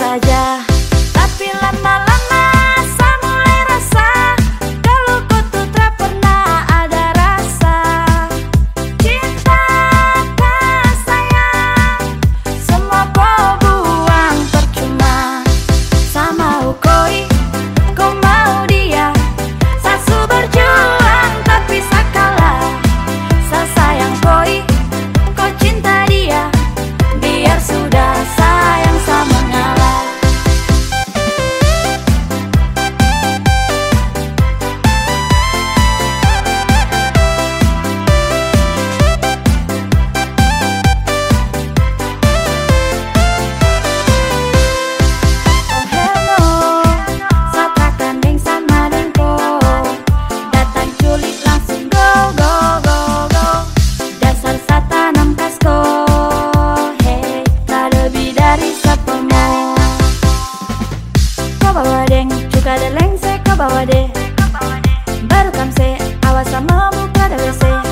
Tapi lama-lama saya rasa Kalau kau tuh tak pernah ada rasa. Cinta tak sayang Semua kau buang percuma. Sama koi Buka de leng se kabawa de Baru kam se awasama buka de wese